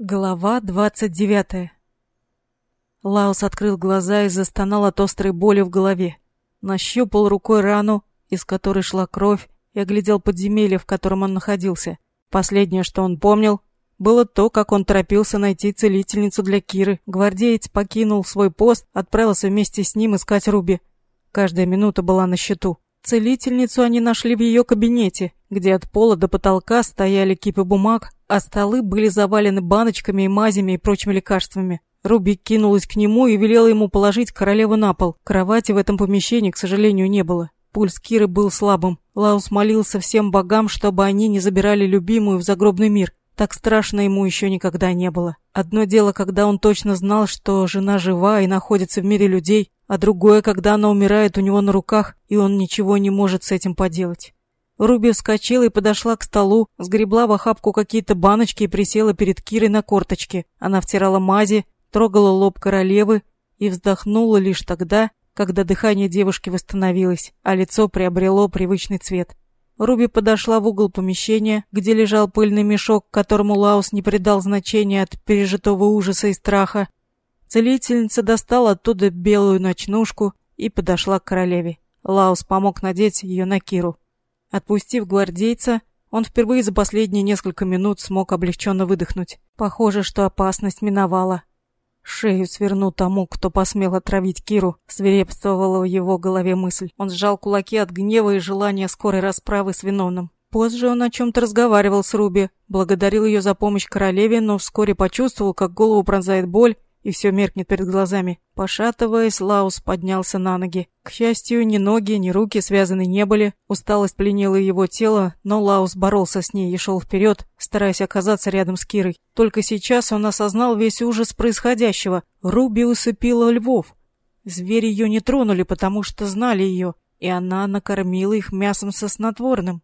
Глава двадцать девятая Лаус открыл глаза и застонал от острой боли в голове. Нащупал рукой рану, из которой шла кровь, и оглядел подземелье, в котором он находился. Последнее, что он помнил, было то, как он торопился найти целительницу для Киры. Гвардеец покинул свой пост, отправился вместе с ним искать Руби. Каждая минута была на счету. Целительницу они нашли в ее кабинете, где от пола до потолка стояли кипы бумаг, а столы были завалены баночками и мазями и прочими лекарствами. Руби кинулась к нему и велела ему положить королеву на пол. Кровати в этом помещении, к сожалению, не было. Пульс Киры был слабым. Лаус молился всем богам, чтобы они не забирали любимую в загробный мир. Так страшно ему еще никогда не было. Одно дело, когда он точно знал, что жена жива и находится в мире людей, а другое, когда она умирает у него на руках, и он ничего не может с этим поделать. Руби вскочила и подошла к столу, сгребла в охапку какие-то баночки и присела перед Кирой на корточке. Она втирала мази, трогала лоб королевы и вздохнула лишь тогда, когда дыхание девушки восстановилось, а лицо приобрело привычный цвет. Руби подошла в угол помещения, где лежал пыльный мешок, которому Лаус не придал значения от пережитого ужаса и страха. Целительница достала оттуда белую ночнушку и подошла к королеве. Лаус помог надеть ее на Киру. Отпустив гвардейца, он впервые за последние несколько минут смог облегченно выдохнуть. Похоже, что опасность миновала. Шею сверну тому, кто посмел отравить Киру, свирепствовала в его голове мысль. Он сжал кулаки от гнева и желания скорой расправы с виновным. Позже он о чем-то разговаривал с Руби, благодарил ее за помощь королеве, но вскоре почувствовал, как голову пронзает боль, и все меркнет перед глазами. Пошатываясь, Лаус поднялся на ноги. К счастью, ни ноги, ни руки связаны не были. Усталость пленила его тело, но Лаус боролся с ней и шел вперед, стараясь оказаться рядом с Кирой. Только сейчас он осознал весь ужас происходящего. Руби усыпила львов. Звери ее не тронули, потому что знали ее, и она накормила их мясом со снотворным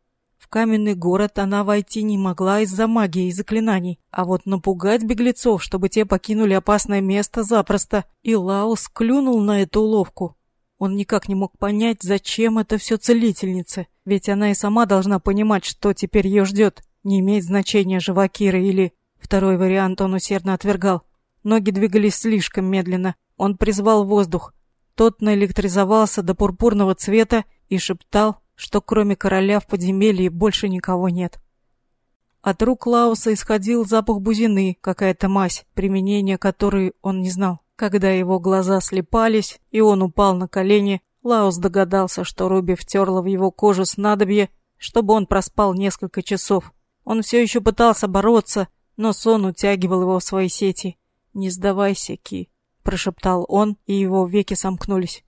каменный город она войти не могла из-за магии и заклинаний, а вот напугать беглецов, чтобы те покинули опасное место, запросто. И Лаус клюнул на эту уловку. Он никак не мог понять, зачем это все целительнице, ведь она и сама должна понимать, что теперь ее ждет. Не имеет значения, жива Кира или... Второй вариант он усердно отвергал. Ноги двигались слишком медленно. Он призвал воздух. Тот наэлектризовался до пурпурного цвета и шептал, что кроме короля в подземелье больше никого нет. От рук Лауса исходил запах бузины, какая-то мазь, применения которой он не знал. Когда его глаза слепались, и он упал на колени, Лаус догадался, что Руби втерла в его кожу снадобье, чтобы он проспал несколько часов. Он все еще пытался бороться, но сон утягивал его в свои сети. «Не сдавайся, Ки», — прошептал он, и его веки сомкнулись.